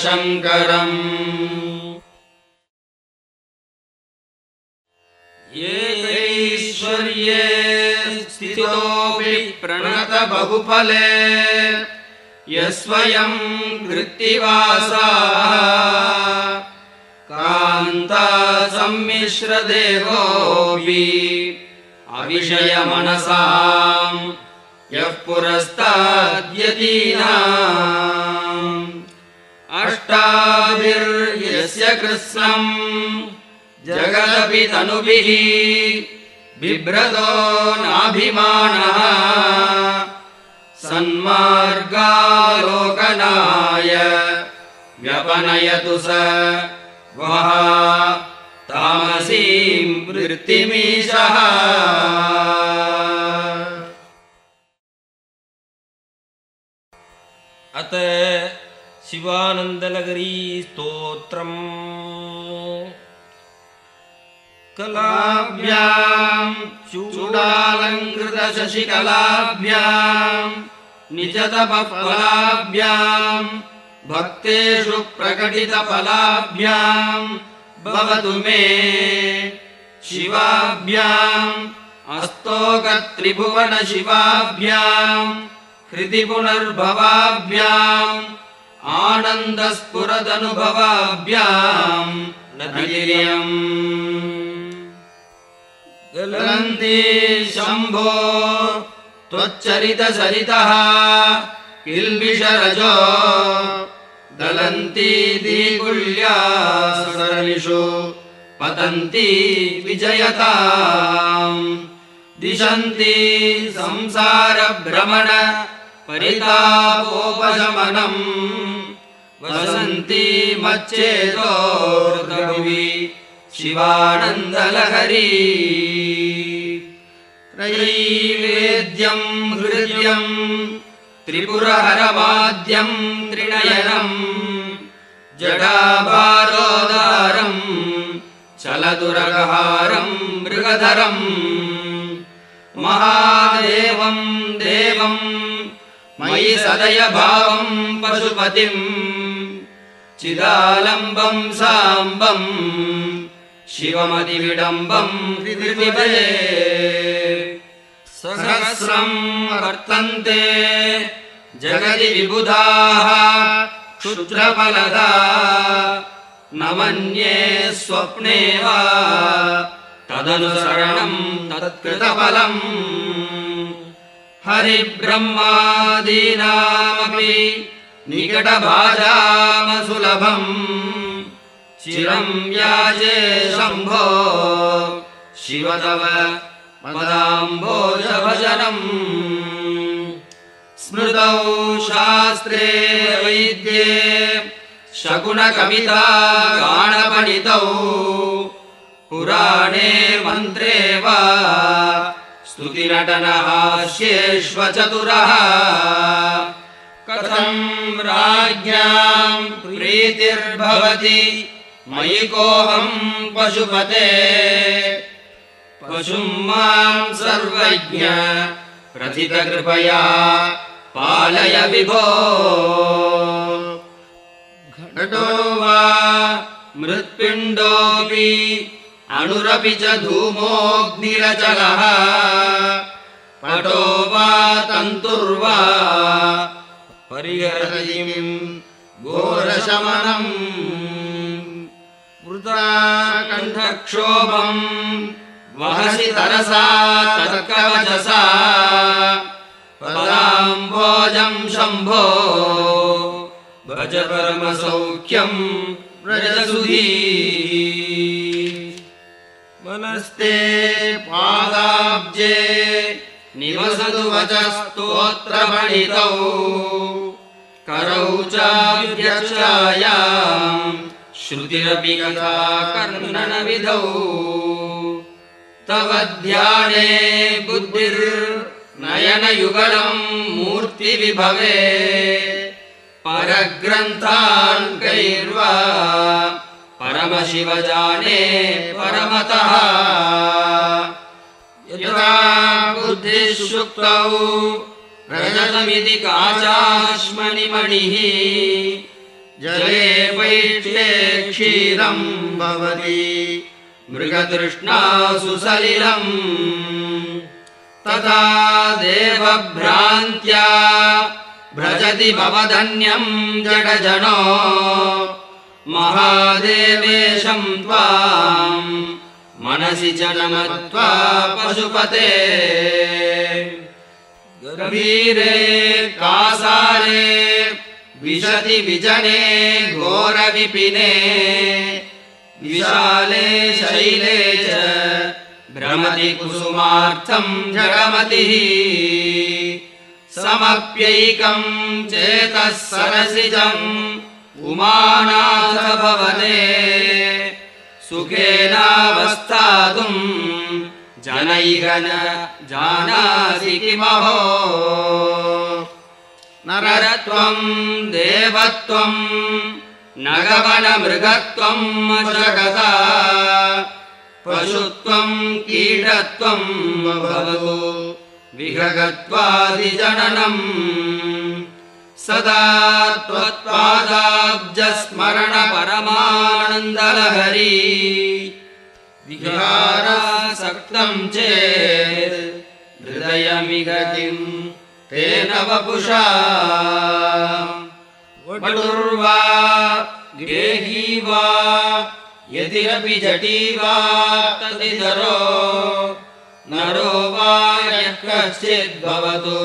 लोकशङ्करम् येश्वर्ये स्थितोऽपि प्रणतबहुफले यस्वयम् कृत्तिवासा कान्ता सम्मिश्रदेहोऽपि अविषयमनसाम् यः पुरस्ताद्यतीनाम् अष्टाभिर्यस्य कृत्स्नम्। जगदपि तनुभिः बिभ्रतो नाभिमानः। सन्मार्गालोकनाय व्यपनयतु स वः तामसीम् वृत्तिमीशः। अत शिवानन्दनगरी स्तोत्रम्। कलाभ्याम् चूडालङ्कृतशशिकलाभ्याम् निजतपफलाभ्याम् भक्तेषु प्रकटितफलाभ्याम् भवतु मे शिवाभ्याम् अस्तोकत्रिभुवनशिवाभ्याम् हृदि पुनर्भवाभ्याम् आनन्दस्फुरदनुभवाभ्याम् नदिर्यम् गलन्ति शम्भो त्वच्चरितसरितः किल्बिषरजो गलन्ति दीकुल्या सरलिषु पतन्ति विजयताम्। दिशन्ति संसारभ्रमण परितापोपशमनम्। वसन्ति मच्चेतोर्दभुवि शिवानन्दलहरी। त्रयैवेद्यम् हृद्यम् त्रिपुरहरमाद्यम् त्रिनयनम् जडाभारोदारम् चलदुरगहारम् मृगधरम् महादेवम् देवम् सदयभावम् पशुपतिम् चिदालम्बम् साम्बम् शिवमतिविडम्बम् हृदिविभये सहस्रम् वर्तन्ते जगति विबुधाः क्षुद्रफलदा न मन्ये स्वप्ने वा तदनुसरणम् तत्कृतफलम् हरिब्रह्मादीनामपि निकटभाजामसुलभम् चिरम् याजे शम्भो शिव तव पदाम्भोजभजनम् स्मृतौ शास्त्रे वैद्ये शकुनकविता गाणपणितौ पुराणे मन्त्रे वा स्तुतिनटनहास्येष्वचतुरः कथम् राज्ञाम् प्रीतिर्भवति मयि कोऽहम् पशुपते? पशुम् माम् सर्वज्ञ प्रथितकृपया पालय विभो। घटो वा मृत्पिण्डोऽपि अणुरपि च धूमोऽग्निरचलः। पटो वा तन्तुर्वा। परिहरतिम् घोरशमनम्। वृथा कण्ठक्षोभम् वहसि तरसा तर्कवचसा। पदाम्भोजम् शम्भो भज परमसौख्यम् व्रजसुधी मनस्ते पादाब्जे निवसतु वचस्तोत्रपणितौ करौ चाव्यचायाम् श्रुतिरपि कथा कर्णनविधौ तव ध्याने बुद्धिर्नयनयुगलम् मूर्तिविभवे। परग्रन्थान् कैर्वा परमशिवजाने परमतः। यथा बुद्धिः शुक्तौ रजतमिति काचाश्मनिमणिः। जले पैष्टे क्षीरम् भवति मृगतृष्णासु सलिलम् तथा देवभ्रान्त्या भ्रजति भवधन्यम् जडजनो महादेवेशम् त्वाम् मनसि जनमत्वा पशुपते। गभीरे कासारे विशति विजने घोरविपिने विशाले शैले च भ्रमति कुसुमार्थम् जगमतिः। समप्यैकम् चेतः सरसिजम् भवने सुखेनावस्थातुम् जनैह न जानासि किमहो। नरत्वम् देवत्वम् नगवनमृगत्वम् जगता पशुत्वम् कीटत्वम् भवतु। विहगत्वादिजननम् सदा त्वत्पादाब्जस्मरण परमानन्दलहरी विहारासक्तम् चेत् हृदयमिगतिम् तेन वपुषा। वटुर्वा गेही वा यदिरपि जटी वा तदितरो। नरो वा यः कश्चिद्भवतु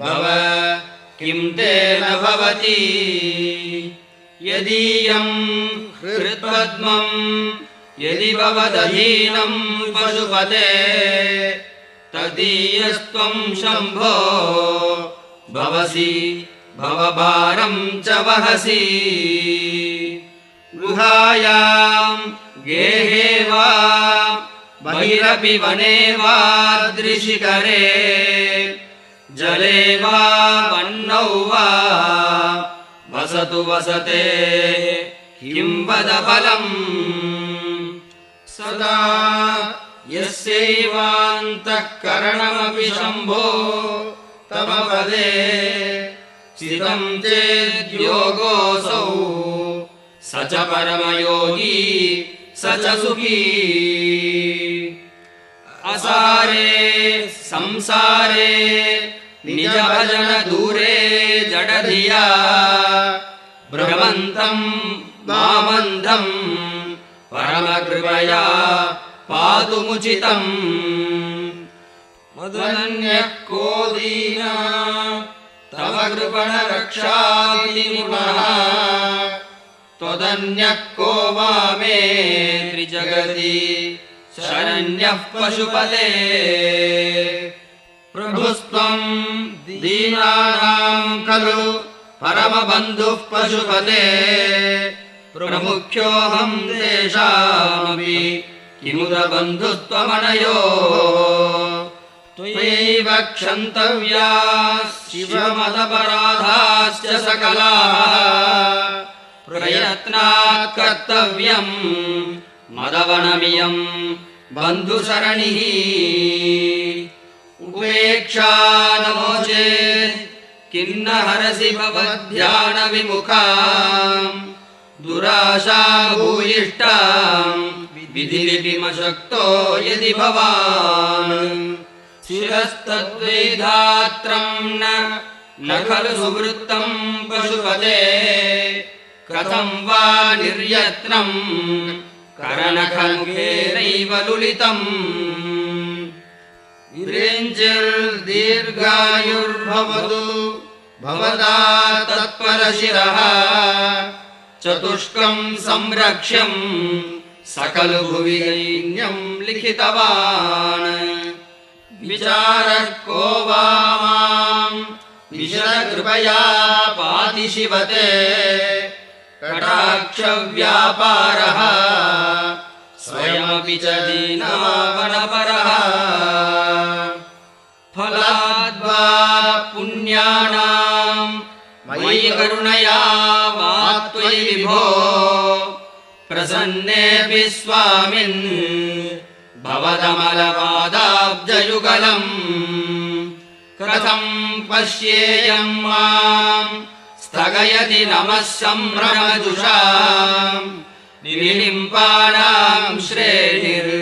भव किम् तेन भवति? यदीयम् हृत्पद्मम् यदि भवदधीनम् पशुपते तदीयस्त्वम् शम्भो भवसि भवभारम् च वहसि। गृहायाम् गेहे वा बहिरपि वने वा दृशिकरे जले वा वह्नौ वा वसतु वसते फलम्? सदा यस्यैवान्तःकरणमपि शम्भो तव पदे चिरम् चेद्योगोऽसौ स च परमयोगी स च सुखी। असारे संसारे निजभजन दूरे जडधिया। भ्रमन्तम् मामन्धम् परमकृपया पातुमुचितम् मदनन्यः को दीना तव कृपणरक्षादिमुनः त्वदन्यः को वामे त्रिजगति शरण्यः पशुपते प्रभुस्त्वम् दीनानाम् खलु परमबन्धुः पशुपते। प्रमुख्योऽहम् तेषामपि किमुदबन्धुत्वमनयो। त्वयैव क्षन्तव्या शिवमदपराधाश्च सकलाः। प्रयत्नात् कर्तव्यम् मदवनमियम् बन्धुसरणिः उपेक्षा नो चेत्। किन्न हरसि भवध्यानविमुखा दुराशा भूयिष्टा विधिलिपिमशक्तो यदि भवान्। शिरस्तद्वैधात्रम् न खलु सुवृत्तम् पशुपते। कथम् वा निर्यत्नम् करनखङ्गेनैव लुलितम् दीर्घायुर्भवतु। भवता तत्परशिरः। चतुष्कम् संरक्ष्यम् सकलु भुवि दैन्यम् लिखितवान्। विचारः को वा माम् विशदकृपया पाति शिवते। कटाक्षव्यापारः। स्वयमपि च दीनावनपरः विभो प्रसन्नेऽपि स्वामिन् भवदमलपादाब्जयुगलम् कथम् पश्येयम् माम् स्थगयति नमः सम्भ्रमजुषा निलिम्पाणाम् श्रेणिर्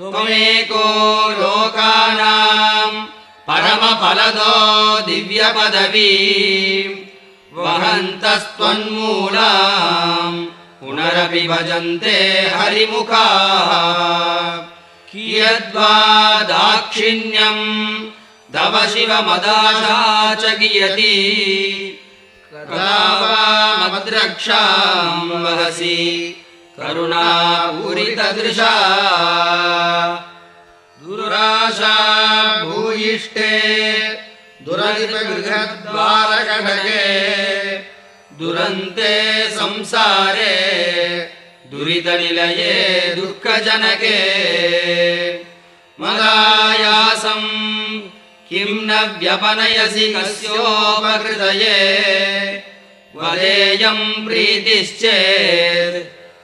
त्वमेको लोकानाम् परमफलदो दिव्यपदवी। वहन्तस्त्वन्मूलाम् पुनरपि भजन्ते हरिमुखाः। कियद्वा दाक्षिण्यम् तव शिवमदाशा च कियती कदा वा मद्रक्षाम् वहसि करुणापूरितदृशा दुराशा भूयिष्ठे दुरदितगृहद्वारकटके दुरन्ते संसारे दुरितनिलये दुःखजनके मदायासम् किम् न व्यपनयसि कस्योपकृतये वदेयम् प्रीतिश्चेत्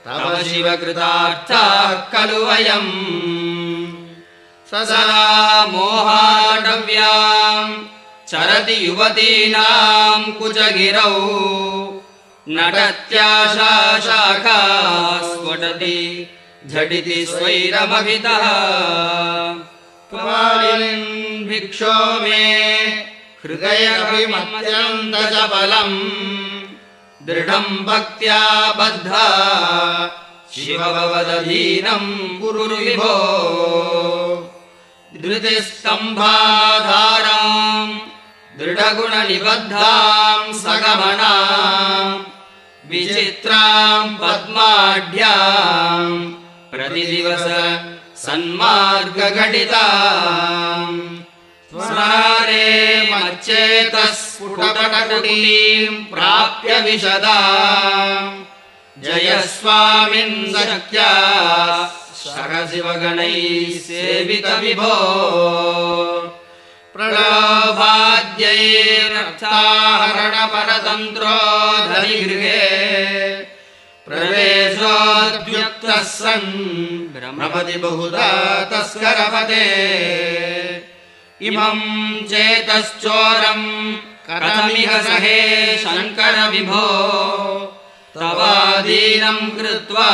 तव शिवकृतार्थाः खलु वयम् सदा मोहाटव्याम् चरति युवतीनाम् कुचगिरौ। नटत्याशा शाखा स्फुटति झटिति स्वैरमभितः। पालिन् भिक्षो मे हृदयभिमत्यन्तचपलम् दृढम् भक्त्या बद्धा शिवभवदधीनम् कुरु विभो धृतिस्तम्भाधाराम् दृढगुणनिबद्धाम् सगमनाम् विचित्राम् पद्माढ्याम् प्रतिदिवस सन्मार्गघटिताम् स्मरे मच्चेतः स्फुटकटुटीम् प्राप्य विशदा जय स्वामिन् सख्या सरशिवगणैः सेवित विभो धनिगृहे। प्रवेशोद्युक्तः सन् ब्रह्मपति बहुधा तस्करपदे इमम् चेतश्चोरम् कथमिह सहे शङ्कर विभो तवादीनम् कृत्वा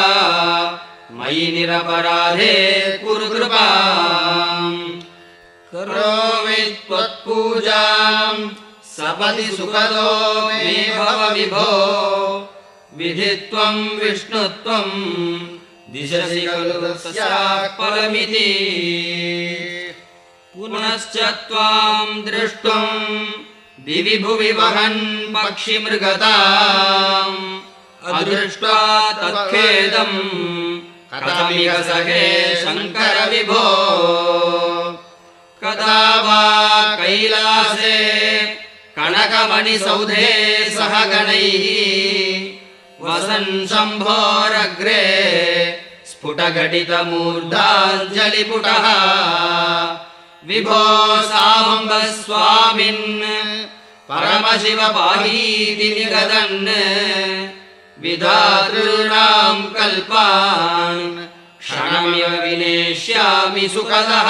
मयि निरपराधे कुरु कृपा करोमि त्वत्पूजाम् सपदि सुखदो मे भव विभो। विधित्वम् विष्णुत्वम् दिशसि खलु फलमिति। पुनश्च त्वाम् दृष्टुम् दिवि भुवि वहन् पक्षिमृगताम् अदृष्ट्वा तत्खेदम् कथमिह सखे शङ्कर कदा वा कैलासे कनकमणिसौधे सह गणैः। वसन् शम्भोरग्रे स्फुटघटितमूर्धाञ्जलिपुटः। विभो साम्ब स्वामिन् परमशिव पाहीति निगदन्। विधातॄणाम् विनेष्यामि सुखदः।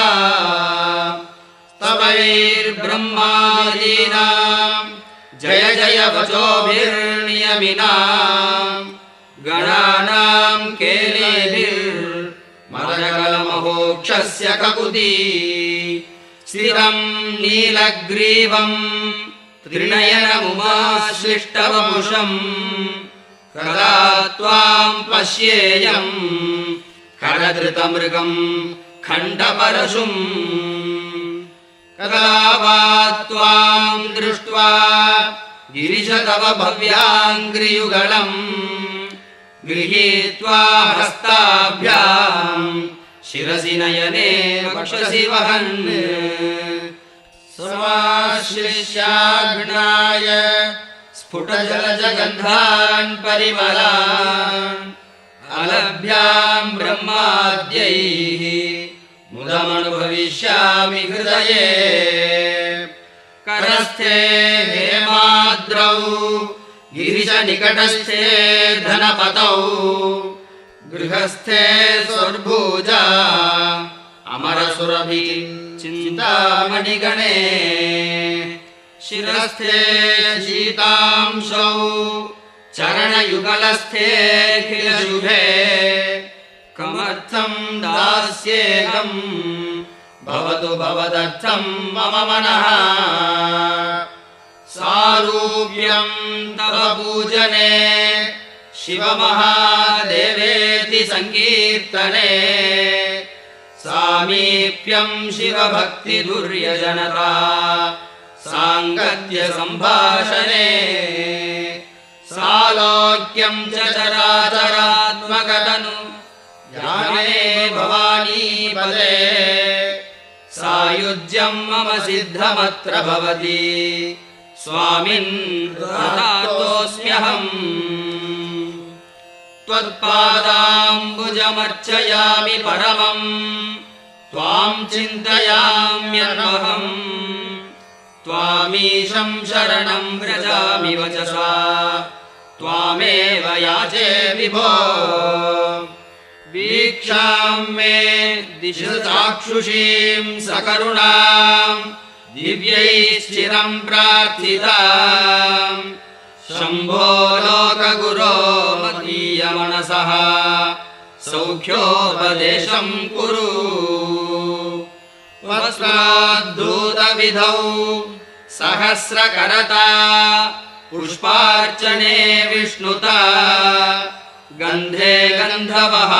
स्तवैर्ब्रह्मादीनाम् जय जय वचोभिर्नियमिनाम् गणानाम् केलीभिर्मदगलमहोक्षस्य ककुती। स्थिरम् नीलग्रीवम् त्रिणयनमुमाश्लिष्टवपुषम् कदा त्वाम् पश्येयम् करधृतमृगम् खण्डपरशुम् कदा वा त्वाम् दृष्ट्वा गिरिश तव भव्याङ्ग्रियुगलम् गृहीत्वा हस्ताभ्याम् शिरसि नयने वक्षसि वहन्। समाश्लिष्याघ्नाय स्फुटजलजगन्धान् परिमलान् अलभ्याम् ब्रह्माद्यैः मुदमनुभविष्यामि हृदये। करस्थे हेमाद्रौ गिरिशनिकटस्थे धनपतौ गृहस्थे स्वर्भुजा अमरसुरभि चिन्तामणिगणे शिरस्थे शीतांशौ चरणयुगलस्थेऽखिलशुभे कमर्थम् दास्येऽहम् भवतु भवदर्थम् मम मनः। सारूप्यम् तव पूजने शिवमहादेवेति सङ्कीर्तने। सामीप्यम् शिवभक्तिदुर्यजनता साङ्गत्यसम्भाषणे। सालोक्यम् च चराचरात्मकतनु ज्ञाने भवानीपदे सायुज्यम् मम सिद्धमत्र भवति। स्वामिन् कृतार्थोऽस्म्यहम् त्वत्पादाम्बुजमर्चयामि परमम्। त्वाम् चिन्तयाम्यहम् त्वामीशम् शरणम् व्रजामि वचसा। त्वामेव याचे विभो वीक्षाम् मे दिशु चाक्षुषीम् सकरुणाम् दिव्यैश्चिरम् प्रार्थिता शम्भो लोकगुरो मदीयमनसः सौख्योपदेशम् कुरु। वस्त्राद्धूतविधौ सहस्रकरता पुष्पार्चने विष्णुता गन्धे गन्धवः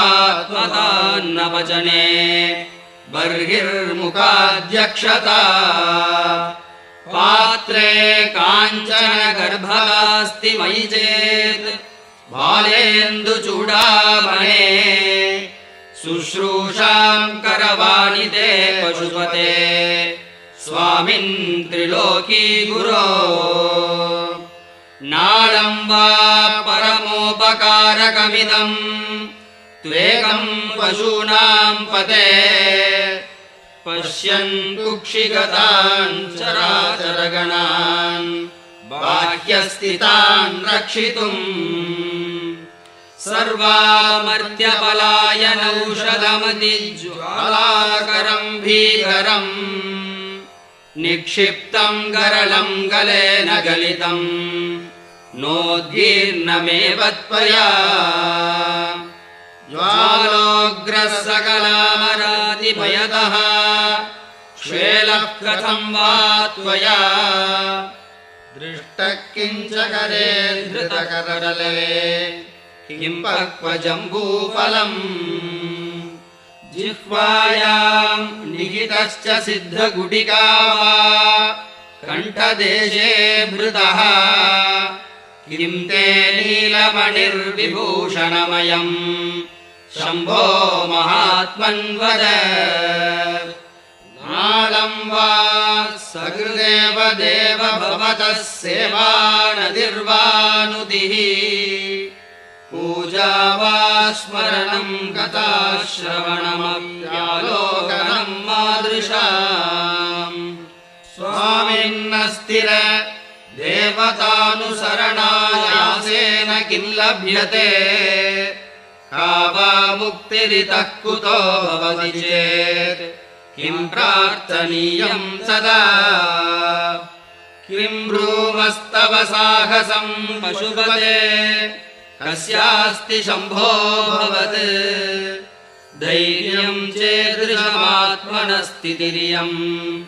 त्वतान्नवचने बर्हिर्मुखाध्यक्षता। पात्रे काञ्चन गर्भगास्ति मयि चेत् बालेन्दुचूडामणे शुश्रूषाम् करवाणि ते पशुपते। स्वामिन् त्रिलोकी गुरो नाळम् वा परमोपकारकमिदम् त्वेकम् पशूनाम् पते। पश्यन् कुक्षिगतान् चराचरगणान् बाह्यस्थितान् रक्षितुम्। सर्वामर्त्यपलायनौषधमतिज्वालाकरम् भीकरम् निक्षिप्तम् गरलम् गलेन गलितम् नोद्गीर्णमेव त्वया। ज्वालोग्रः सकलामरातिभयतः श्वेलः कथम् वा त्वया। दृष्टः किञ्च करे धृतकरले किम् पक्वजम्बूफलम् जिह्वायाम् निहितश्च सिद्धगुटिका वा। कण्ठदेशे भृतः किम् ते नीलमणिर्विभूषणमयम्? शम्भो महात्मन्वद नालम् वा सकृदेव देव भवतः सेवानदिर्वानुतिः पूजा वा स्मरणम् गता श्रवणमव्यालोकनम् मादृशाम् देवतानुसरणायासेन किम् लभ्यते? का वा मुक्तिरितः कुतो भवति चेत्? किम् प्रार्थनीयम् सदा? किम् ब्रूमस्तव साहसम् पशुपते? कस्यास्ति शम्भो भवत्? धैर्यम् चेदृशमात्मनस्थितिरियम्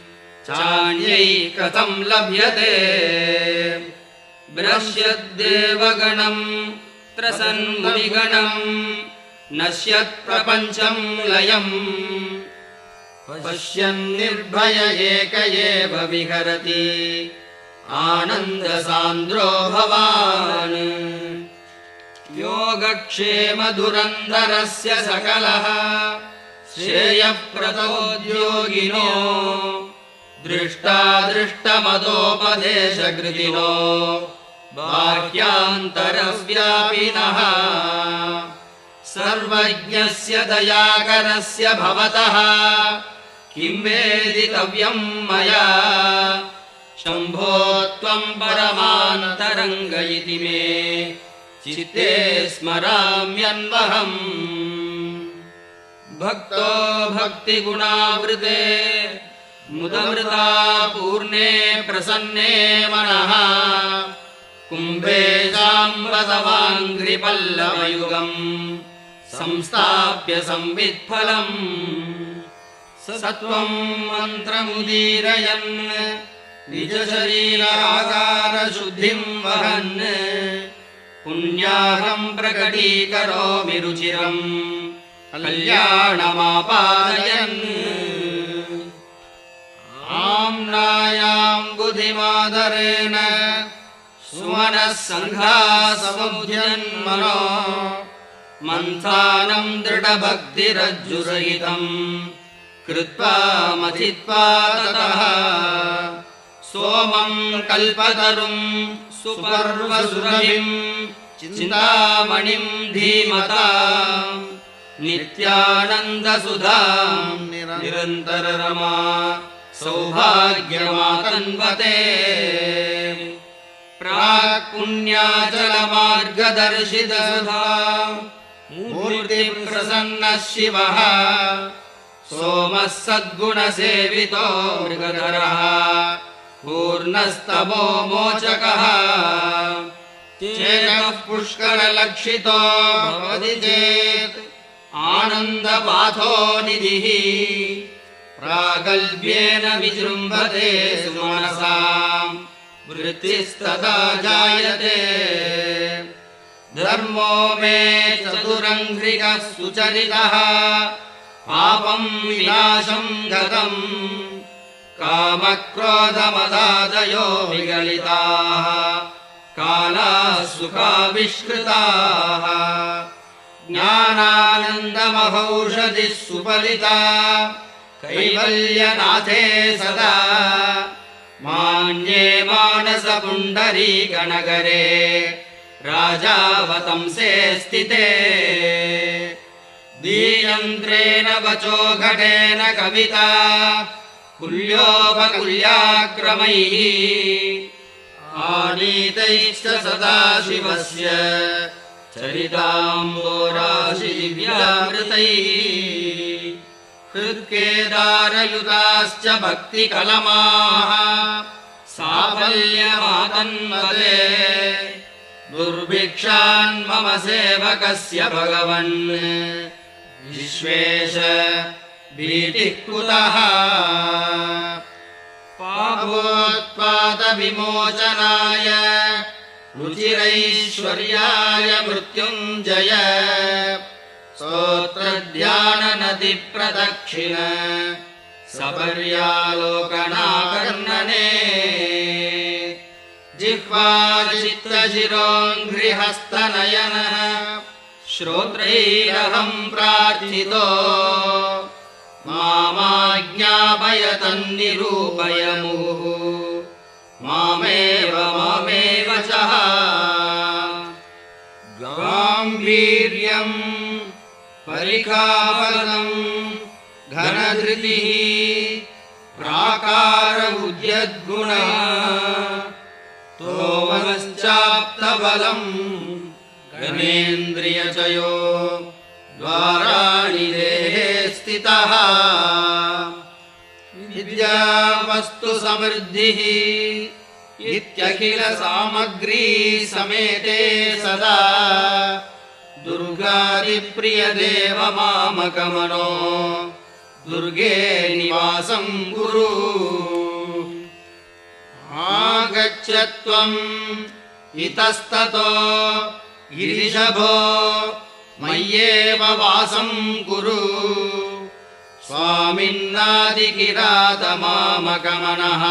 चान्यै कथम् लभ्यते। ब्रश्यद्देवगणम् त्रसन्मुनिगणम् नश्यत्प्रपञ्चम् लयम्। पश्यन्निर्भय एक एव विहरति आनन्दसान्द्रो भवान्। योगक्षेमधुरन्धरस्य सकलः श्रेयप्रदोद्योगिनो दृष्टादृष्टमदोपदेशकृतिनो बाह्यान्तरव्यापिनः सर्वज्ञस्य दयाकरस्य भवतः। किं वेदितव्यम् मया? शम्भो त्वम् परमान्तरङ्ग इति मे। चित्ते स्मराम्यन्वहम्। भक्तो भक्तिगुणावृते मुदमृता पूर्णे प्रसन्ने मनः। कुम्भे साम्बतवाङ्घ्रिपल्लवयुगम् संस्थाप्य संवित्फलम्। स त्वम् मन्त्रमुदीरयन्। निजशरीरागारशुद्धिम् वहन्। पुण्याहम् प्रकटीकरोमि रुचिरम्। कल्याणमापादयन् बुधिमादरेण सुमनः सङ्घासमुद्यन्मनो मन्थानम् दृढभक्तिरज्जुसहितम् कृत्वा मथित्वा ततः सोमम् कल्पतरुम् सुपर्वसुरभिम् चिन्तामणिम् धीमता नित्यानन्दसुधाम् निरन्तररमा सौभाग्यमातन्वते। प्राक्पुण्याचलमार्गदर्शितसुधा मूर्तिप्रसन्नः शिवः सोमः सद्गुणसेवितो मृगधरः। पूर्णस्तमो मोचकः। चेतः पुष्करलक्षितो भवति चेत्। आनन्दपाथो निधिः प्रागल्भ्येन विजृम्भते सुमनसाम् वृत्तिस्तथा जायते। धर्मो मे चतुरङ्घ्रिकः सुचरितः। पापम् विनाशम् गतम्। कामक्रोधमदादयो विगलिताः। कालाः सुखाविष्कृताः। ज्ञानानन्दमहौषधिः सुपलिता कैवल्यनाथे सदा। मान्ये मानसपुण्डरीगणगरे राजावतंसे स्थिते। दीयन्त्रेण वचो घटेन कविता। कुल्योपकुल्याक्रमैः। आनीतैश्च सदाशिवस्य चरिताम्बोराशिव्यामृतैः हृत्केदारयुताश्च भक्तिकलमाः साफल्यमातन्वते। दुर्भिक्षान् मम सेवकस्य भगवन्। विश्वेश भीतिः कुतः पापोत्पादविमोचनाय रुचिरैश्वर्याय मृत्युञ्जय स्तोत्रध्याननदिप्रदक्षिण सपर्यालोकनाकर्णने जिह्वाचित्तशिरोङ्घ्रिहस्तनयनः श्रोत्रैरहम् प्रार्थितो। मामाज्ञापय तन्निरूपय मुहुः मामेव परिखाफलम् घनधृतिः प्राकार उद्यद्गुणः तोमश्चाप्तबलम् गणेन्द्रियचयो द्वाराणि देहे स्थितः विद्यावस्तु समृद्धिः इत्यखिल समेते सदा दुर्गादिप्रियदेव मामकमनो दुर्गे निवासम् गुरु आगच्छ त्वम् इतस्ततो गिरिशभो मय्येव वासम् कुरु। स्वामिन्नादिकिरातमामकमनः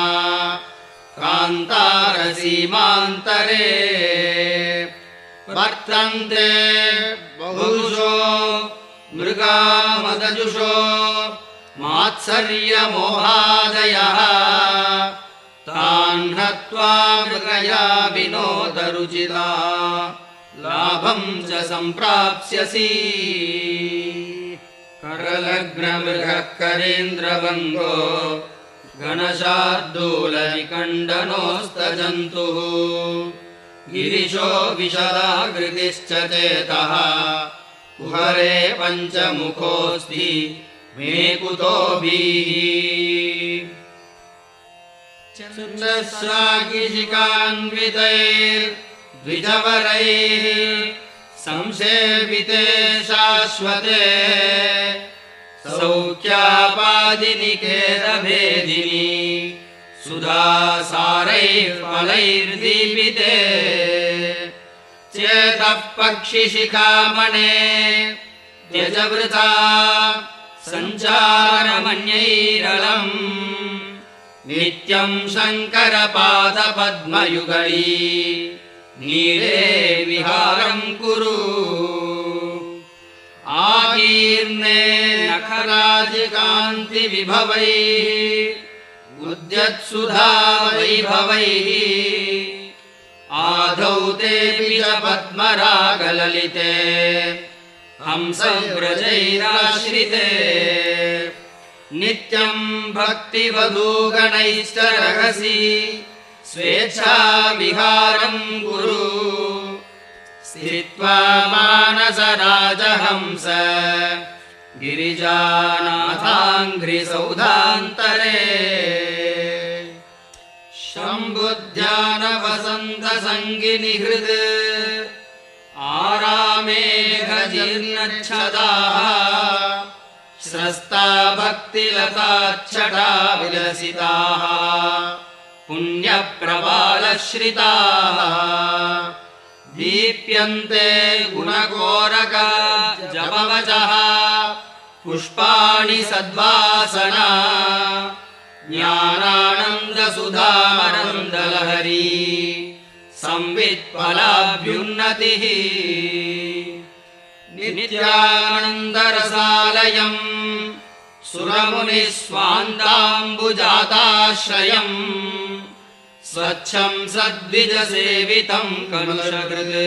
कान्तारसीमान्तरे वर्तन्ते बहुशो मृगामदजुषो मात्सर्यमोहादयः। तान् हत्वा मृगया विनोदरुचिता। लाभम् च सम्प्राप्स्यसि। करलग्नमृगः करेन्द्रवङ्गो गणशार्दूलनिकण्डनोस्तजन्तुः गिरिशो विशदाकृतिश्च चेतः। कुहरे पञ्चमुखोऽस्ति मे कुतोभिः चन्द्रस्रागिशिकान्वितैर्द्विजवरैः संसेविते शाश्वते। सौख्यापादिनिकेतभेदिनी सुधासारैः फलैर्दीपिते चेतः पक्षिशिखामणे। त्यजवृथा सञ्चारमन्यैरलम्। नित्यम् शङ्करपादपद्मयुगळी नीले विहारम् कुरु। आकीर्णे नखराजिकान्तिविभवैः। उद्यत्सुधा वैभवैः आधौ तेऽपि च पद्मरागललिते हंसव्रजैराश्रिते नित्यम् भक्तिवधूगणैश्च रहसि। स्वेच्छाविहारम् कुरु। स्थित्वा मानसराजहंस गिरिजानाथाङ्घ्रिसौधान्तरे शम्बुध्यानवसन्तसङ्गिनिहृद् आरामेघजीर्णच्छदाः। स्रस्ता भक्तिलताच्छटा विलसिताः। पुण्यप्रबालश्रिताः। दीप्यन्ते गुणकोरक जपवचः। पुष्पाणि सद्वासना ज्ञानानन्दसुधामरन्दलहरी संवित्फलाभ्युन्नतिः नित्यानन्दरसालयम् सुरमुनिः स्वान्ताम्बुजाताश्रयम् स्वच्छम् सद्विजसेवितम् कलुषकृत्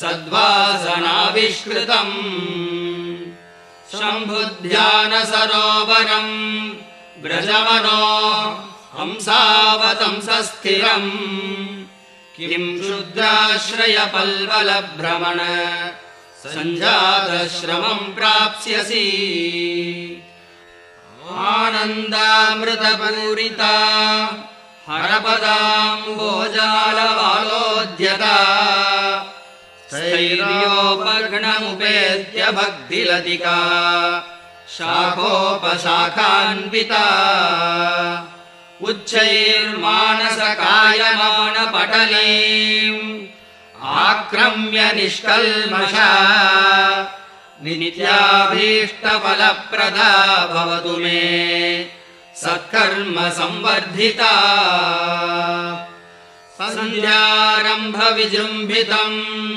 सद्वासनाविष्कृतम् शम्भुध्यानसरोवरम् व्रजमनो हंसावतंसस्थिरम्। किम् शुद्राश्रयपल्वलभ्रमण सञ्जातश्रमम् प्राप्स्यसि। आनन्दामृतपूरिता हरपदाम्बोजालवालोद्यता स्थैर्योपघ्नमुपेत्य भक्तिलतिका शाखोपशाखान्विता। उच्चैर्मानसकायमानपटलीम् आक्रम्य निष्कल्मषा। नित्याभीष्टफलप्रदा भवतु मे। सत्कर्म संवर्धिता सन्ध्यारम्भ विजृम्भितम्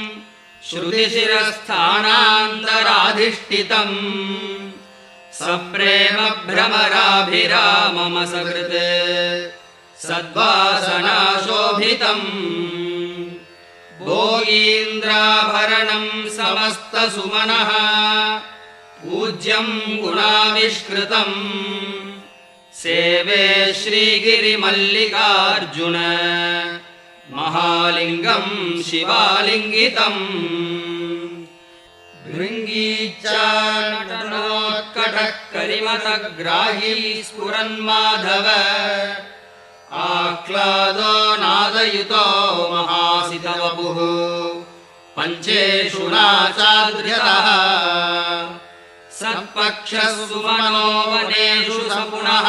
श्रुतिशिरस्थानान्तराधिष्ठितम् सप्रेम भ्रमराभिरामम सकृत्। सद्वासनाशोभितम् भोगीन्द्राभरणम् समस्तसुमनः। पूज्यम् गुणाविष्कृतम् सेवे श्रीगिरिमल्लिकार्जुन। महालिङ्गम् शिवालिङ्गितम् भृङ्गीच्चाटनोत्कटः करिमतग्राही स्फुरन्माधव। आह्लादो नादयुतो महासितवपुः। पञ्चेषु नाचाद्र्यतः सत्पक्षः सुमनो वनेषु स पुनः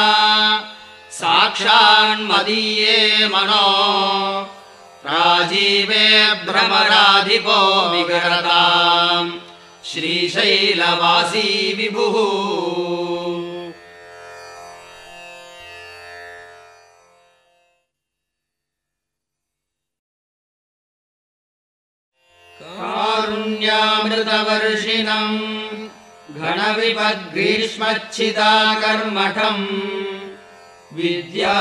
साक्षान्मदीये मनो। राजीवे भ्रमराधिपो विगरताम् श्रीशैलवासी विभुः। कारुण्यामृतवर्षिणम् घनविपद्ग्रीष्मच्छिदा कर्मठम् विद्या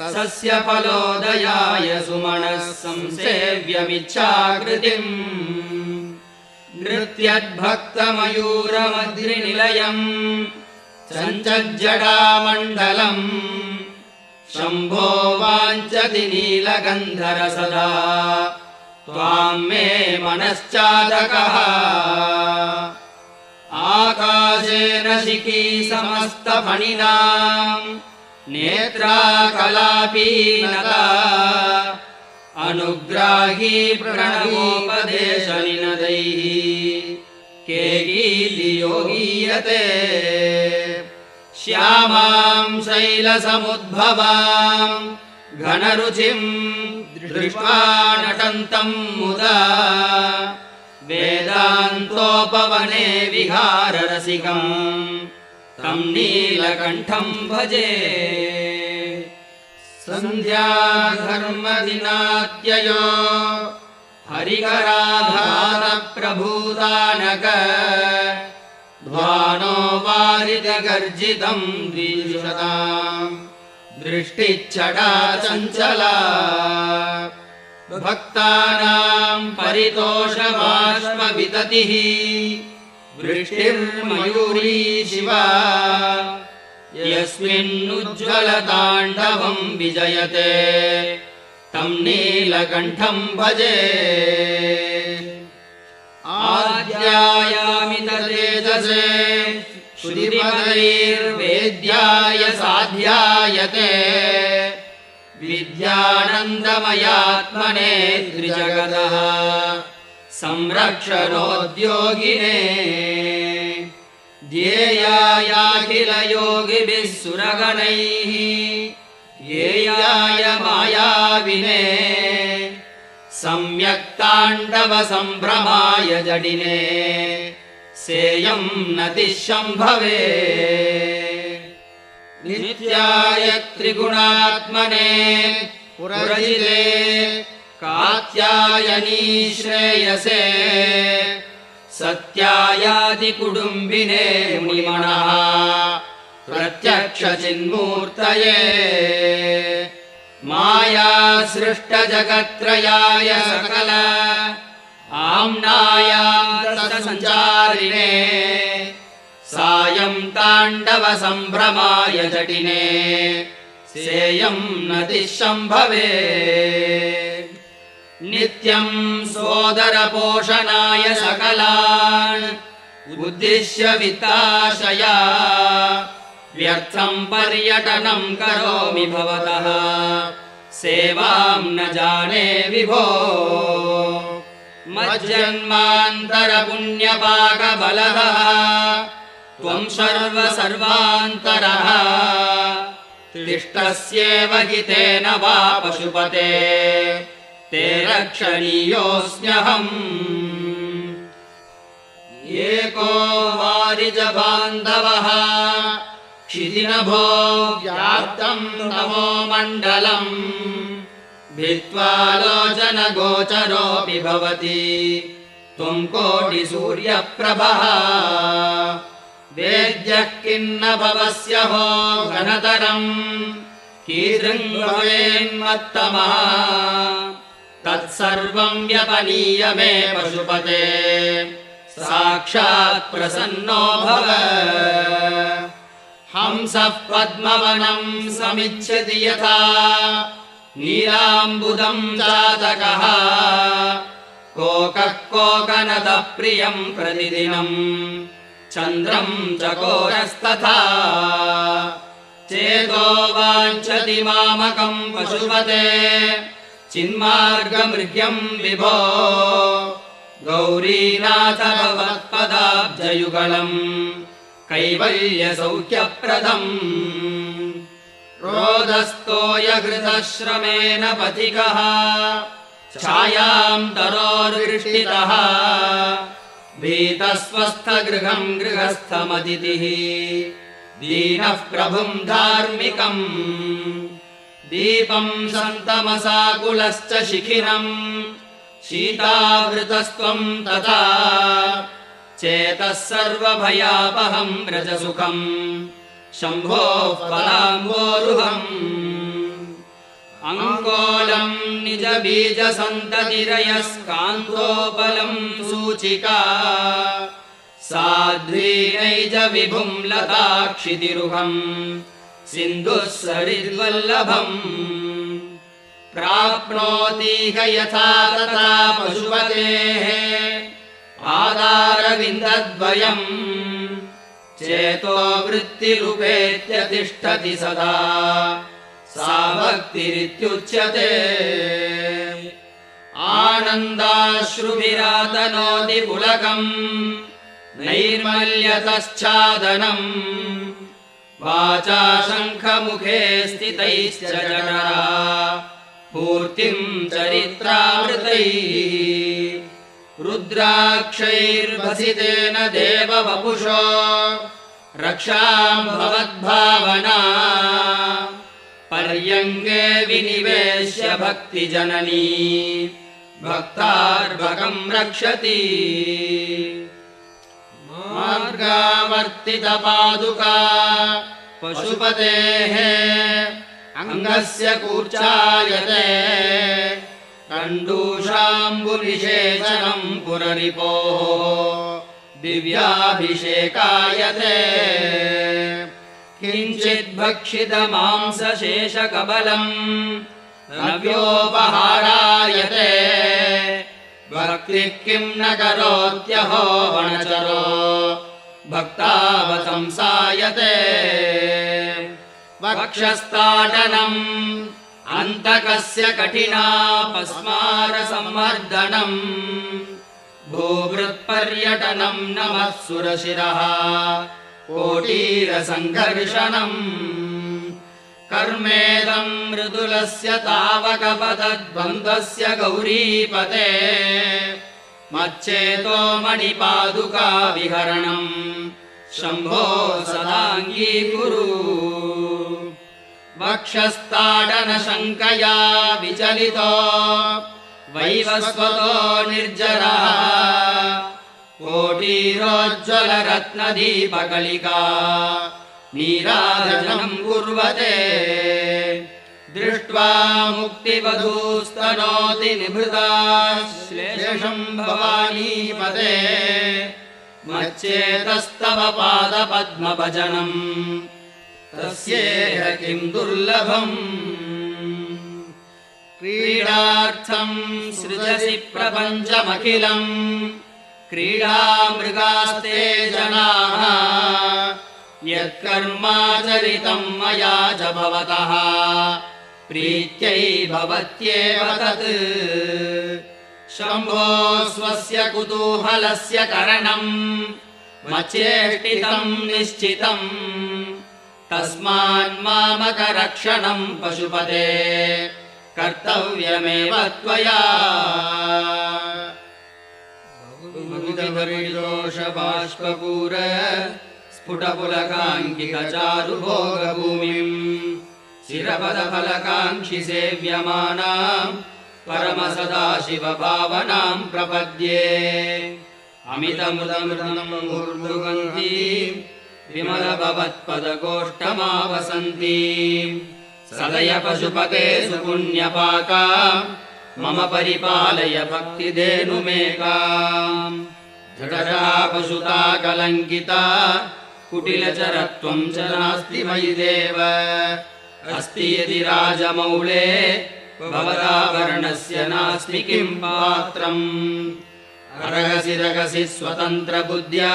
सस्यफलोदयाय सुमनः संसेव्यमिच्छाकृतिम् नृत्यद्भक्तमयूरमद्रिनिलयम् चञ्चज्जडामण्डलम् शम्भो वाञ्छति नीलगन्धर सदा त्वाम् मे मनश्चादकः। आकाशेन शिखी समस्तफणिनाम् नेत्रा कलापीनता अनुग्राही प्रणवोपदेशनिनदैः केगीलियो गीयते श्यामाम् शैलसमुद्भवाम् घनरुचिम् दृष्ट्वा नटन्तम् मुदा। वेदान्तोपवने विहाररसिकम् तम् नीलकण्ठम् भजे सन्ध्याधर्मदिनात्ययो हरिहराधारप्रभूतानक ध्वानो वारिदगर्जितम् द्विशताम् दृष्टिच्छटा चञ्चला। भक्तानाम् परितोषबाष्पविदतिः वृष्टिर्मयूरी शिवा यस्मिन्नुज्ज्वलताण्डवम् विजयते। तम् नीलकण्ठम् भजे। आद्यायामिततेजसे श्रुतिपदैर्वेद्याय साध्यायते। विद्यानन्दमयात्मने त्रिजगतः संरक्षणोद्योगिने ध्येयायाखिलयोगिभिः सुरगणैः ध्येयाय मायाविने सम्यक्ताण्डवसम्भ्रमाय जडिने सेयम् नतिः शम्भवे नित्याय त्रिगुणात्मने पुरजिते कात्यायनी श्रेयसे सत्यायादिकुटुम्बिने मुनिमणः प्रत्यक्षचिन्मूर्तये। मायासृष्टजगत्त्रयाय सकल। आम्नायान्तसञ्चारिणे सायम् ताण्डवसम्भ्रमाय जटिने। सेयम् नतिः शम्भवे नित्यम् सोदरपोषणाय सकलान् उद्दिश्य वित्ताशया। व्यर्थम् पर्यटनम् करोमि भवतः। सेवाम् न जाने विभो। मज्जन्मान्तरपुण्यपाकबलः। त्वम् सर्वसर्वान्तरः। तिष्ठस्येव हितेन वा पशुपते ते रक्षणीयोऽस्म्यहम्। एको वारिजबान्धवः क्षिदिनभो व्याप्तम् नमो मण्डलम्। भित्त्वालोचनगोचरोऽपि भवति। त्वम् कोटिसूर्यप्रभः। वेद्यः किन्न भवस्य हो घनतरम्। कीदृङ्गवेन्मत्तमः तत्सर्वम् व्यपनीय मे पशुपते साक्षात् प्रसन्नो भव। हंसः पद्मवनम् समिच्छति यथा। नीलाम्बुदम् जातकः कोकः कोकनदः प्रियम् प्रतिदिनम् चन्द्रम् चकोरस्तथा चेतो वाञ्छति मामकम् पशुपते चिन्मार्गमृग्यम् विभो। गौरीनाथ भवत्पदाब्जयुगलम् कैवल्यसौख्यप्रदम् रोदस्तोयघृतश्रमेण पथिकः छायाम् तरोर्वृष्टितः भीतस्वस्थगृहम् गृहस्थमदितिः दीनः प्रभुम् धार्मिकम् दीपम् सन्तमसाकुलश्च शिखिनम्। शीतावृतस्त्वम् तथा। चेतः सर्वभयापहम् व्रजसुखम्। शम्भोः पलाम्बोरुहम् अङ्कोलम् निजबीजसन्ततिरयस्कान्तोपलम् सूचिका। साध्वीनैज विभुम् लताक्षितिरुहम् सिन्धुः सरिद्वल्लभम् प्राप्नोतीह यथा तथा पशुपतेः। आदारविन्दद्वयम् चेतो वृत्तिरुपेत्यतिष्ठति सदा। सा भक्तिरित्युच्यते। आनन्दाश्रुभिरातनोति पुलकम्। नैर्मल्यतश्चादनम् वाचा शङ्खमुखे स्थितैश्च जठरा पूर्तिम् चरित्रामृतैः। रुद्राक्षैर्भसितेन देववपुषो। रक्षाम् भवद्भावना। पर्यङ्गे विनिवेश्य भक्तिजननी। भक्तार्भकम् रक्षति मार्गावर्तितपादुका। पशुपतेः अङ्गस्य कूर्चायते। कण्डूषाम्बुनिषेचनम् पुररिपोः। दिव्याभिषेकायते। किञ्चिद्भक्षितमांसशेषकबलम् नव्योपहारायते भक्तिः किम् न करोत्यहो वनचरो? भक्तावसंसायते। वक्षस्ताडनम् अन्तकस्य कठिनापस्मारसम्मर्दनम् भूभृत्पर्यटनम् नमः सुरशिरः कोटीरसङ्घर्षणम् कर्मेदम् मृदुलस्य तावकपदद्वन्द्वस्य गौरीपते। मच्चेतो मणिपादुका विहरणम् शम्भो सदाङ्गीकुरु वक्षस्ताडनशङ्कया विचलितो। वैवस्वतो निर्जरः। कोटीरोज्ज्वलरत्नदीपकलिका नीराधनम् कुर्वते। दृष्ट्वा मुक्तिवधूस्तनोति निभृता श्लेषम् भवानीपदे मच्चेतस्तव पादपद्मभजनम्। तस्येह किम् दुर्लभम्? क्रीडार्थम् सृजसि प्रपञ्चमखिलम्। क्रीडामृगास्ते जनाः यत्कर्माचरितम् मया च भवतः। प्रीत्यै भवत्येव तत्। शम्भो स्वस्य कुतूहलस्य करणम् मचेष्टितम् निश्चितम्। तस्मान्मामकरक्षणम् पशुपते कर्तव्यमेव त्वया। बहुविधपरिदोषबाष्पूर स्फुटपुलकाङ्किकचारुभोगभूमिम् शिरपदफलकाङ्क्षि सेव्यमानाम् परमसदा शिवभावनाम् प्रपद्ये। अमितमृतमृतम् मुर्मुगन्ती विमलभवत्पदगोष्ठमावसन्ती सदय पशुपते सुपुण्यपाका। मम परिपालय भक्तिधेनुमेका जठरा पशुता कलङ्किता कुटिलचरत्वम् च नास्ति मयि देव। अस्ति यदि राजमौले भवदाभरणस्य नास्मि किम् पात्रम्? अर्हसि रगसि स्वतन्त्रबुद्ध्या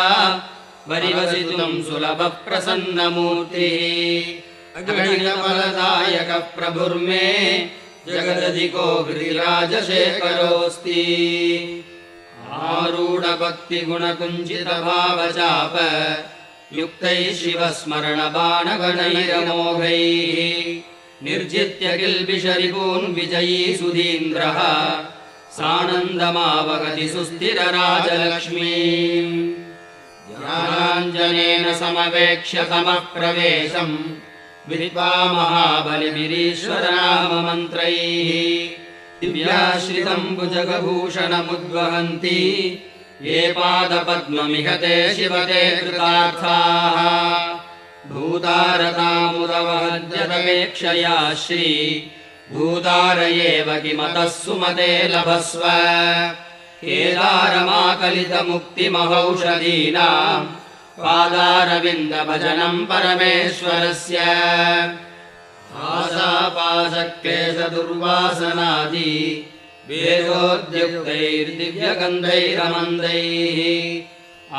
वरिवसितुम् सुलभः प्रसन्नमूर्तिः अगणितफलदायकः प्रभुर्मे जगदधिको गिरिराजशेखरोऽस्ति। आरूढभक्तिगुणकुञ्चितभावचाप युक्तैः शिवस्मरणबाणगणैरमोघैः निर्जित्य किल्बिषरिपून् विजयी सुधीन्द्रः सानन्दमावगति सुस्थिरराजलक्ष्मीम्। ज्ञानाञ्जनेन समवेक्ष्य समः प्रवेशम् विदित्वा महाबलिभिरीश्वरनाममन्त्रैः। दिव्याश्रितम् भुजगभूषणमुद्वहन्ति ये पादपद्ममिह ते शिवते कृतार्थाः। भूतारतामुदवहद्यतपेक्षया श्री भूतार एव किमतः सुमते लभस्व। केदारमाकलितमुक्तिमहौषधीनाम् पादारविन्दभजनम् परमेश्वरस्य। आशापाशक्लेशदुर्वासनादि वेदोद्युक्तैर्दिव्यगन्धैरमन्दैः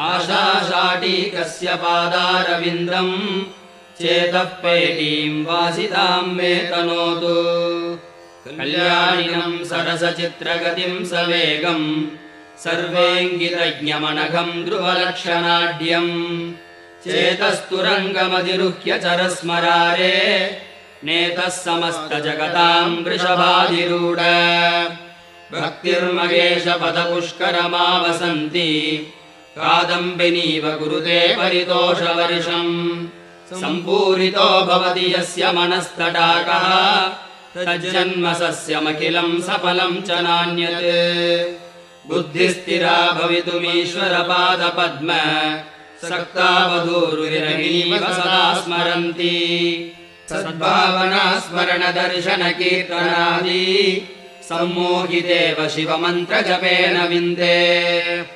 आशाशाटीकस्य पादारविन्दम् चेतः पेटीम् वासिताम् मे तनोतु। कल्याणिनम् सरसचित्रगतिम् सवेगम् सर्वेङ्गितज्ञमनघम् ध्रुवलक्षणाढ्यम् चेतस्तुरङ्गमधिरुह्य चरस्मरारे नेतः समस्तजगताम् वृषभाधिरूढ भक्तिर्मगेशपदपुष्करमावसन्ति कादम्बिनीव कुरुते परितोषवर्षम्। सम्पूरितो भवति यस्य मनस्तटाकः। तज्जन्म सस्यमखिलम् सफलम् च नान्यत्। बुद्धिस्थिरा भवितुमीश्वरपादपद्म। सक्तावधूरुविरहीव सदा स्मरन्ति। सद्भावना स्मरण दर्शन कीर्तनादि सम्मोहितेव शिवमन्त्रजपेन विन्दे।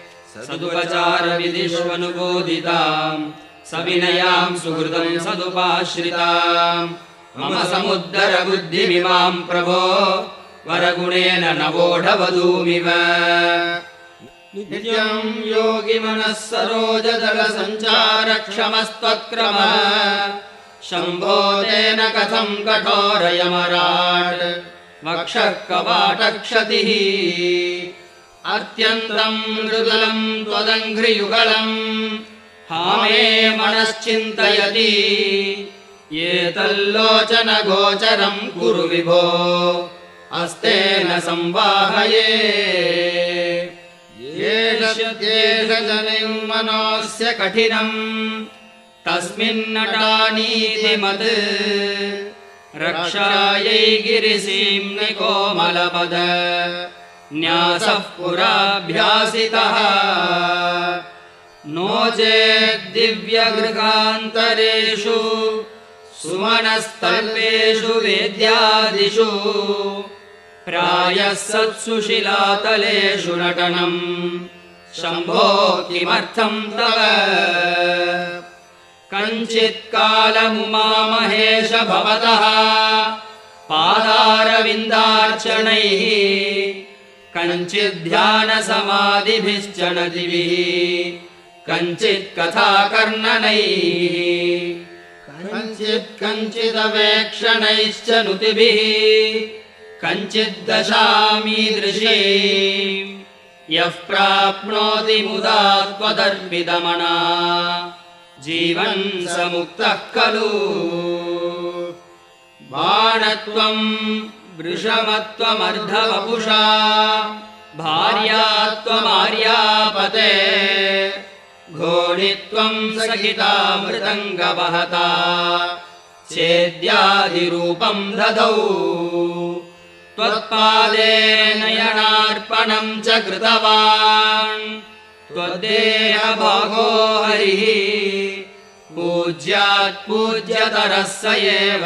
सदुपचार विधिष्वनुबोधिताम् सविनयाम् सुहृदम् सदुपाश्रिताम्। मम समुद्धर बुद्धिमिमाम् प्रभो वरगुणेन नवोढवधूमिव। नित्यम् योगिमनः सरोजदलसञ्चारक्षमस्त्वत्क्रम शम्भो तेन कथम् कठोरयमराट् वक्षः कवाटक्षतिः अत्यन्तम् मृदुलम् त्वदङ्घ्रियुगलम्। हामे मनश्चिन्तयति। एतल्लोचनगोचरम् कुरु विभो। हस्तेन संवाहये। येषद्येषजनिम् मनोऽस्य कठिनम्। तस्मिन्नटानीतिमत् रक्षायै गिरिसीम्नि कोमलपद न्यासः पुराभ्यासितः। नो चेद्दिव्यगृहान्तरेषु सुमनस्तल्पेषु वेद्यादिषु। प्रायः सत्सु शिलातलेषु नटनम् शम्भो किमर्थम् तव कञ्चित्कालमुमामहेश भवतः। पादारविन्दार्चनैः कञ्चिद्ध्यानसमाधिभिश्च नदिभिः कञ्चित् कथाकर्णनैः। कञ्चित् कञ्चिदवेक्षणैश्च नुतिभिः कञ्चिद्दशामीदृशी यः प्राप्नोति मुदा त्वदर्पितमना जीवन् स मुक्तः खलु। बाणत्वम् वृषमत्वमर्धवपुषा भार्यात्वमार्यापते घोणित्वम् सहिता मृदङ्गवहता चेद्यादिरूपम् ददौ नयनार्पणम् च कृतवान् त्वद्देहभागो हरिः पूज्यात् पूज्यतरः स एव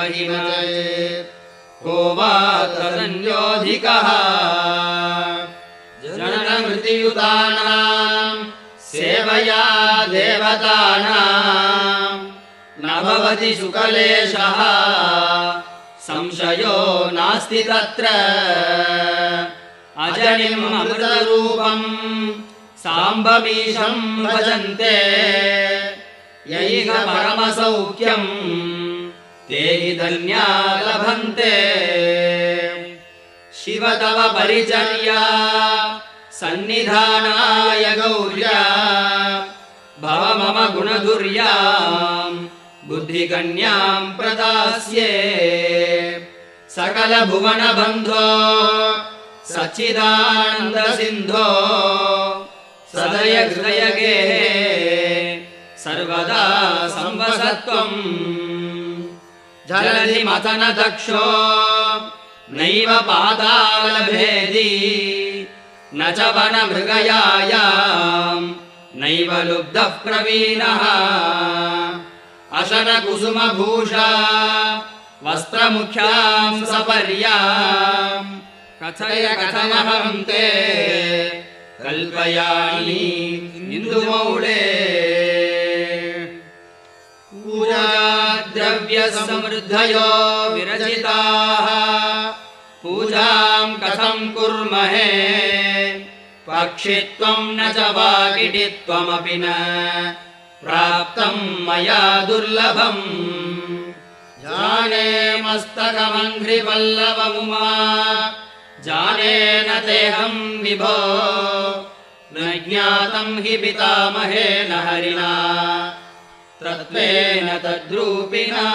को वा तदन्योऽधिकः? जननमृतियुतानाम् सेवया देवतानाम् न भवति सुकलेशः। संशयो नास्ति तत्र। अजनिम् अमृतरूपम् साम्बमीशम् भजन्ते। यैह परमसौख्यम् ते हि धन्या लभन्ते। शिव तव परिचर्या सन्निधानाय गौर्या। भव मम गुणधुर्याम् बुद्धिकन्याम् प्रदास्ये। सकलभुवनबन्धो सच्चिदानन्दसिन्धो हृदयगे सर्वदा संवसत्वम्। दक्षो नैव पातालभेदी न च वनमृगयायाम् नैव लुब्धः प्रवीणः। अशनकुसुमभूषा वस्त्रमुख्याम् सपर्याम्। कथय कथमहम् ते कल्पयामि इन्दुमौळे। पूजाद्रव्यसमृद्धयो विरचिताः। पूजाम् कथम् कुर्महे? पक्षित्वम् न च वाकिटित्वमपि न। प्राप्तम् मया दुर्लभम्। जाने मस्तकमङ्घ्रिपल्लवमुमा जाने न तेऽहम् विभो। न ज्ञातम् हि पितामहेन हरिणा। तत्त्वेन तद्रूपिणा।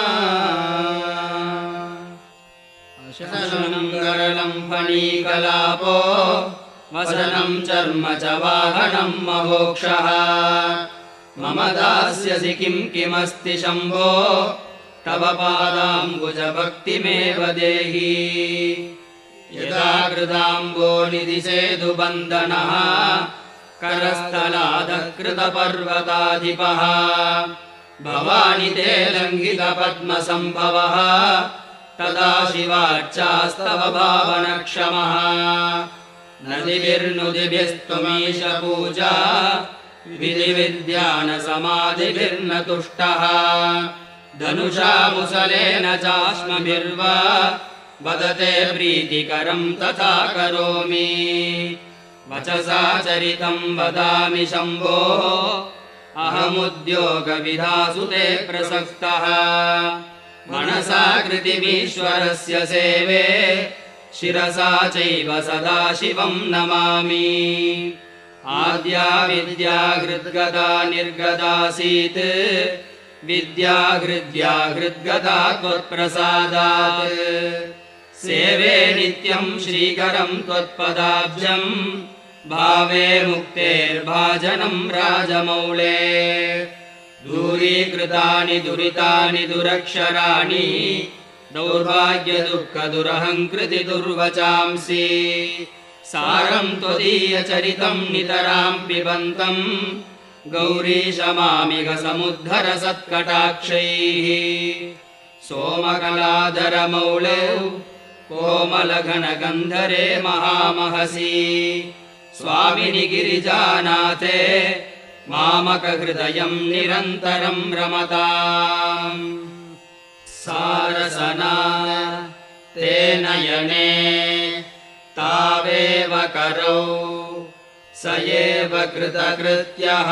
शनम् फणीकलापो। वसनम् चर्म च वाहनम् महोक्षः। मम दास्यसि किम् किमस्ति शम्भो। तव पादाम्बुजभक्तिमेव देहि यदा कृताम्बो निधिसेतुबन्धनः करस्थलादकृतपर्वताधिपः। भवानि ते लङ्घितपद्मसम्भवः तदा शिवार्चास्तव भावनक्षमः नदिभिर्नुदिभिस्त्वमीश पूजा विधिविद्यानसमाधिभिर्न तुष्टः। धनुषा मुसलेन चाश्मभिर्वा वदते प्रीतिकरम् तथा करोमि। वचसा चरितम् वदामि शम्भो। अहमुद्योगविधासु ते प्रसक्तः। मनसा कृतिमीश्वरस्य सेवे। शिरसा चैव सदा शिवम् नमामि। आद्या विद्या हृद्गदा निर्गदासीत् विद्या हृद्या हृद्गदा त्वत्प्रसादात् सेवे नित्यम् श्रीकरम् त्वत्पदाब्जम् भावे मुक्तेर्भाजनम् राजमौळे दूरीकृतानि दुरितानि दुरक्षराणि दौर्भाग्यदुःखदुरहङ्कृति दुर्वचांसि सारम् त्वदीयचरितम् नितराम् पिबन्तम् गौरीशमामिघ समुद्धर सत्कटाक्षैः। सोमकलाधरमौळे कोमलघनगन्धरे महामहसि। स्वामिनि गिरिजानाथे मामकहृदयम् निरन्तरम् रमताम्। सारसना ते नयने तावेव करौ स एव कृतकृत्यः।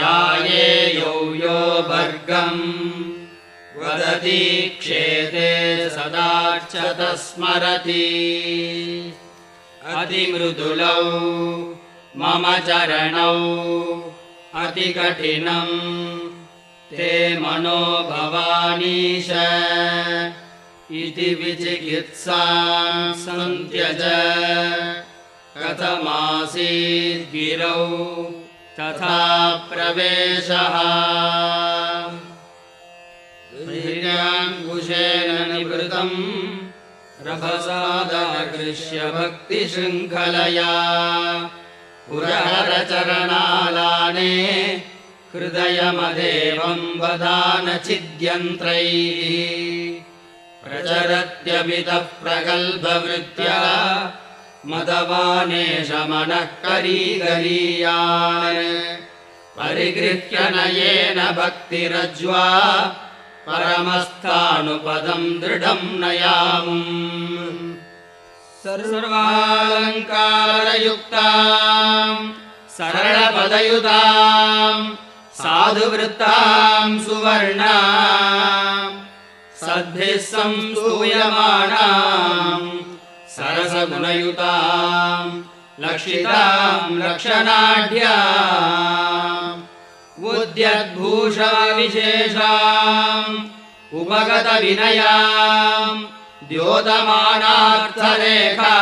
यायेयौ यो भर्गम् वदति क्षेते सदार्चत स्मरति अतिमृदुलौ मम चरणौ अतिकठिनम् ते मनो भवानीश इति विचिकित्सा सन्त्यज। कथमासीद्गिरौ तथा प्रवेशः ङ्कुशेन निवृतम्। रभसादकृष्य भक्तिशृङ्खलया पुरहरचरणालाने हृदयमदेवम् वदान छिद्यन्त्रैः प्रचरत्यमितः प्रगल्भवृत्या मदवानेश मनः करीगरीयान्। परिगृह्य नयेन भक्तिरज्वा परमस्थानुपदम् दृढम् नयामुम् सर्वालङ्कारयुक्ताम् सरलपदयुताम् साधुवृत्ताम् सुवर्णाम् सद्भिः संस्तूयमाणाम् सरसगुणयुताम् लक्षिताम् लक्षणाढ्याम् उद्यद्भूषाविशेषाम् उपगतविनयाम् द्योतमानार्थरेखा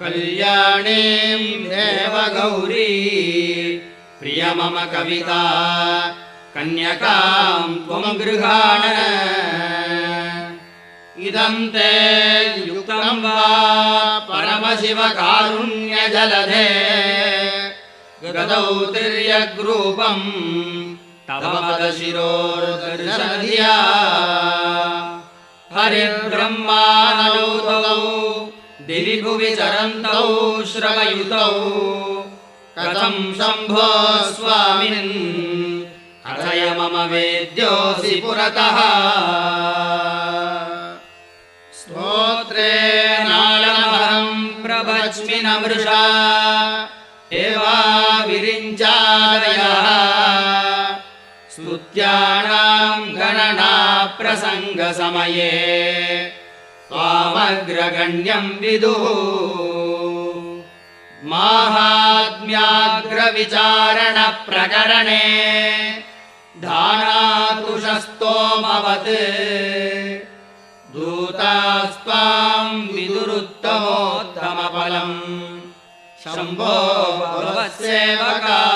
कल्याणीम् देवगौरी प्रिय मम कविता कन्यकाम् त्वम् गृहाण। इदम् ते युक्तम् वा परमशिवकारुण्यजलधे तिर्यग्रूपम्। तव मदशिरोर्दर्शनधिया। हरिर्ब्रह्मानलौतौ दिवि भुवि चरन्तौ श्रवयुतौ। कथम् शम्भो स्वामिन्? कथय मम वेद्योऽसि पुरतः। स्तोत्रेणालमहम् प्रवच्मि न मृषा प्रसङ्गसमये त्वामग्रगण्यम् विदुः। माहात्म्याग्रविचारणप्रकरणे धानातुषस्तोमवत्। दूतास्त्वाम् विदुरुत्तमोत्तमफलम्। शम्भो भवत्सेवका